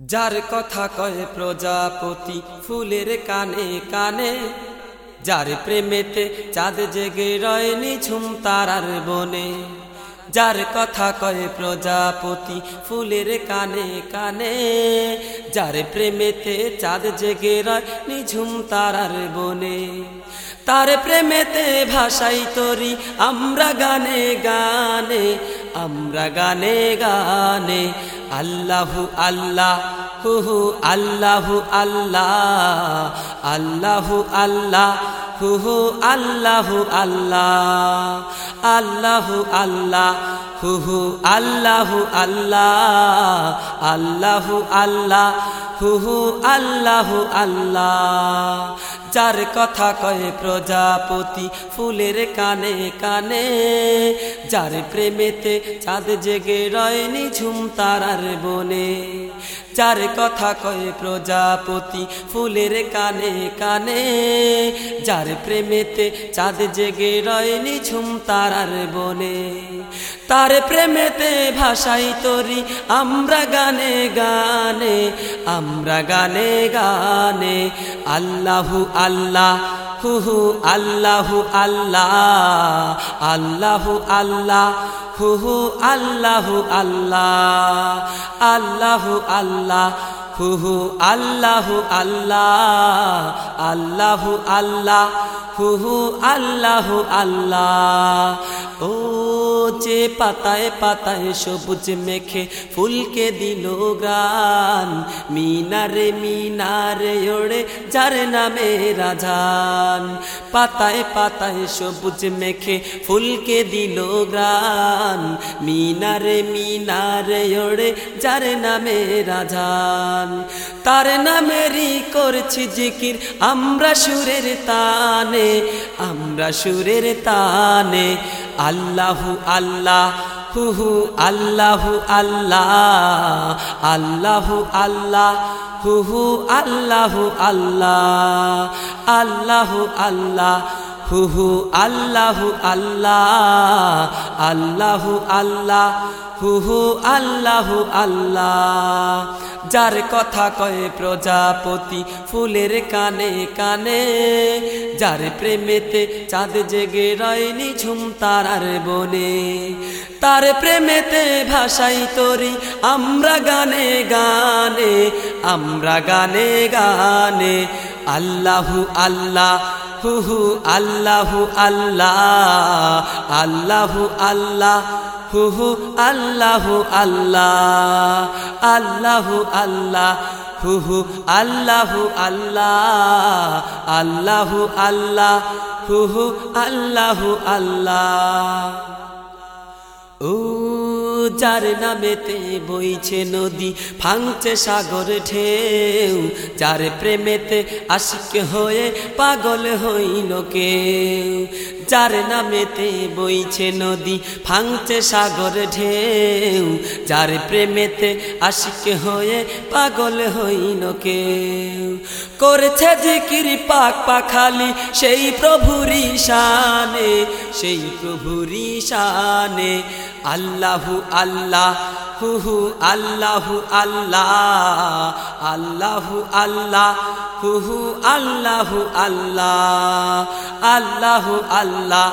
যার কথা কয় প্রজাপতি ফুলের কানে কানে, যার প্রেমেতে চাঁদ জেগে রয়নি ঝুম তারার বনে। যার কথা কয় প্রজাপতি ফুলের কানে কানে, যার প্রেমেতে চাঁদ জেগে রয় নিঝুম তারার বনে। তার প্রেমেতে ভাষাই তরি আমরা গানে গানে, আমরা গানে গানে আল্লাহু আল্লাহ হু হু আল্লাহু আল্লাহ আল্লাহু আল্লাহ হু হু আল্লাহু আল্লাহ আল্লাহু আল্লাহ হু হু আল্লাহু আল্লাহ আল্লাহু আল্লাহ হু হু আল্লাহু আল্লাহ। যার কথা কয়ে প্রজাপতি ফুলের কানে কানে, যার প্রেমেতে চাঁদ জেগে রয়নি ঝুম তারার বনে। যার কথা কয়ে প্রজাপতি ফুলের কানে কানে, যার প্রেমেতে চাঁদ জেগে রয়নি ঝুম তারার বনে। তার প্রেমেতে ভাষাই তরি, আমরা গানে গানে, আমরা গানে গানে। আল্লাহু আল্লাহ, হু হু, আল্লাহু আল্লাহ আল্লাহু আল্লাহ, হু হু, আল্লাহু আল্লাহ আল্লাহু আল্লাহ, হু হু, আল্লাহু আল্লাহ আল্লাহু আল্লাহ, হু হু, আল্লাহু আল্লাহ। ও যে পাতায় পাতায় সবুজ মেখে ফুলকে দিল গ্রান মিনারে মিনারে ওড়ে, যার নামে রাজান। পাতায় পাতায় সবুজ মেখে ফুলকে দিল গ্রান মিনারে মিনারে ওড়ে, যার নামে রাজান। তার নামেরই করছি জিকির, আমরা সুরের তানে, আমরা সুরের তানে। আল্লাহু আল্লাহ হু হু আল্লাহু আল্লাহ আল্লাহু আল্লাহ হুহু আল্লাহু আল্লাহ আল্লাহু আল্লাহ হুহু আল্লাহু আল্লাহ আল্লাহু আল্লাহ হু হু আল্লাহু আল্লাহ। যার কথা কয়ে প্রজাপতি, ফুলের কানে কানে। যার প্রেমেতে চাঁদ জেগে রয়নি ঝুম তারার বনে। তার প্রেমেতে ভাষাই তরি আমরা গানে গানে, আমরা গানে গানে। আল্লাহু আল্লাহ, হুহু আল্লাহু আল্লাহ আল্লাহু আল্লাহ। হু হু আল্লাহ আল্লাহ আল্লাহ আল্লাহ হু হু আল্লাহ আল্লাহ আল্লাহ আল্লাহ হু হু আল্লাহ আল্লাহ। ও যার নামেতে বইছে নদী, ভাঙছে সাগর ঢেউ। যার প্রেমেতে আশিক হয়ে পাগল হইল কেউ। যার নামেতে বইছে নদী, ভাঙছে সাগর ঢেউ। যার প্রেমেতে আশিক হয়ে পাগল হইল কেউ। করেছে জিকির পাক পাখালি সেই প্রভুরি শানে সেই প্রভুরি শানে আল্লাহু আল্লাহ হু হু আল্লাহু আল্লাহ আল্লাহু আল্লাহ হু হু আল্লাহু আল্লাহ আল্লাহু আল্লাহ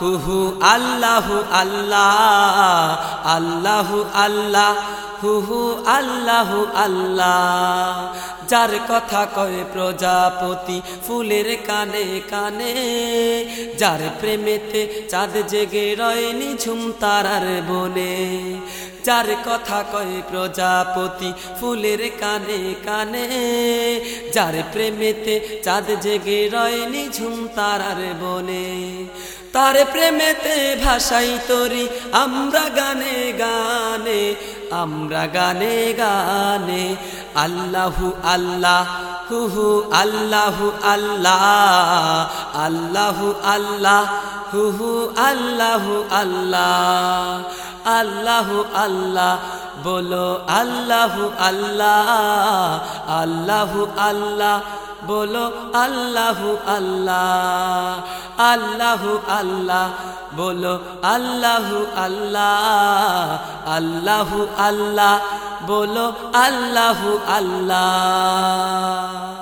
হু হু আল্লাহু আল্লাহ আল্লাহু আল্লাহ হু হু আল্লাহু আল্লাহ। যার কথা কয়ে প্রজাপতি ফুলের কানে কানে, যার প্রেমেতে চাঁদ জেগে রয়নি ঝুম তারার বনে। যার কথা কয়ে প্রজাপতি, ফুলের কানে কানে। যার প্রেমেতে চাঁদ জেগে রয়নি ঝুম তারার বনে। তার প্রেমেতে ভাষাই তরি আমরা গানে গানে, আমরা গানে গানে। আল্লাহু আল্লাহ হু আল্লাহু আল্লাহ। আল্লাহু আল্লাহ হু আল্লাহু আল্লাহ। আল্লাহু আল্লাহ, বলো আল্লাহু আল্লাহ আল্লাহু আল্লাহ, বলো আল্লাহু আল্লাহ আল্লাহু আল্লাহ, বলো আল্লাহু আল্লাহ আল্লাহু আল্লাহ, বলো আল্লাহু আল্লাহ।